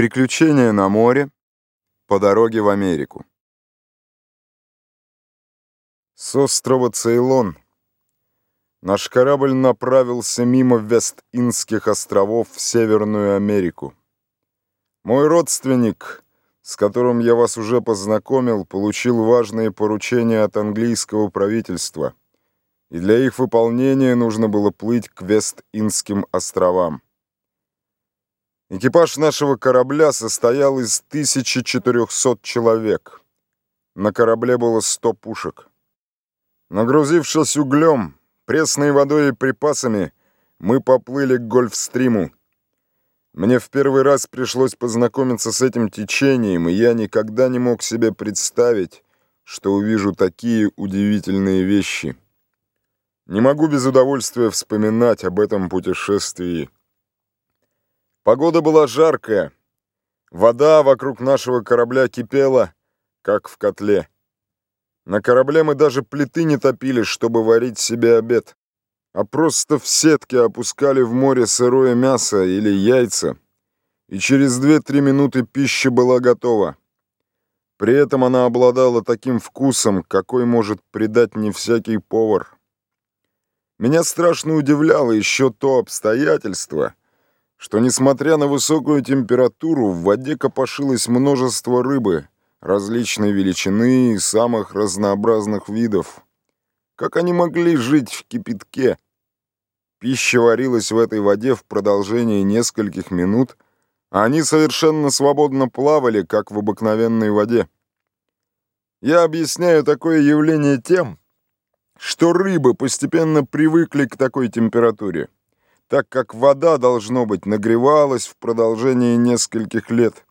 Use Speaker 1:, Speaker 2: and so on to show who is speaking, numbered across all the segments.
Speaker 1: Приключения на море по дороге в Америку. С острова Цейлон наш корабль направился мимо Вест-Индских островов в Северную Америку. Мой родственник, с которым я вас уже познакомил, получил важные поручения от английского правительства, и для их выполнения нужно было плыть к Вест-Индским островам. Экипаж нашего корабля состоял из 1400 человек. На корабле было 100 пушек. Нагрузившись углем, пресной водой и припасами, мы поплыли к Гольфстриму. Мне в первый раз пришлось познакомиться с этим течением, и я никогда не мог себе представить, что увижу такие удивительные вещи. Не могу без удовольствия вспоминать об этом путешествии. Погода была жаркая. Вода вокруг нашего корабля кипела, как в котле. На корабле мы даже плиты не топили, чтобы варить себе обед, а просто в сетке опускали в море сырое мясо или яйца, и через 2-3 минуты пища была готова. При этом она обладала таким вкусом, какой может придать не всякий повар. Меня страшно удивляло еще то обстоятельство — что, несмотря на высокую температуру, в воде копошилось множество рыбы различной величины и самых разнообразных видов. Как они могли жить в кипятке? Пища варилась в этой воде в продолжении нескольких минут, а они совершенно свободно плавали, как в обыкновенной воде. Я объясняю такое явление тем, что рыбы постепенно привыкли к такой температуре так как вода, должно быть, нагревалась в продолжении нескольких лет.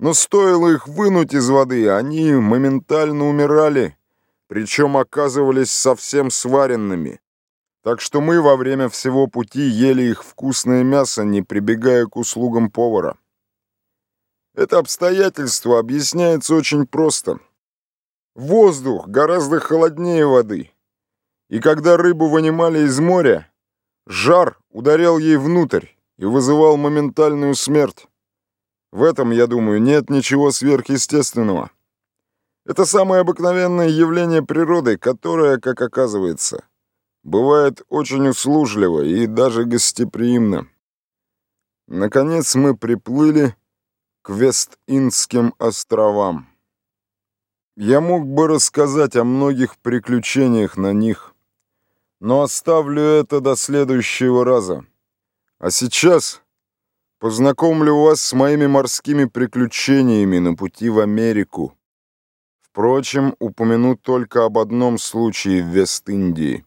Speaker 1: Но стоило их вынуть из воды, они моментально умирали, причем оказывались совсем сваренными. Так что мы во время всего пути ели их вкусное мясо, не прибегая к услугам повара. Это обстоятельство объясняется очень просто. Воздух гораздо холоднее воды, и когда рыбу вынимали из моря, Жар ударял ей внутрь и вызывал моментальную смерть. В этом, я думаю, нет ничего сверхъестественного. Это самое обыкновенное явление природы, которое, как оказывается, бывает очень услужливо и даже гостеприимно. Наконец мы приплыли к Вест-Индским островам. Я мог бы рассказать о многих приключениях на них, но оставлю это до следующего раза. А сейчас познакомлю вас с моими морскими приключениями на пути в Америку. Впрочем, упомяну только об одном случае в Вест-Индии.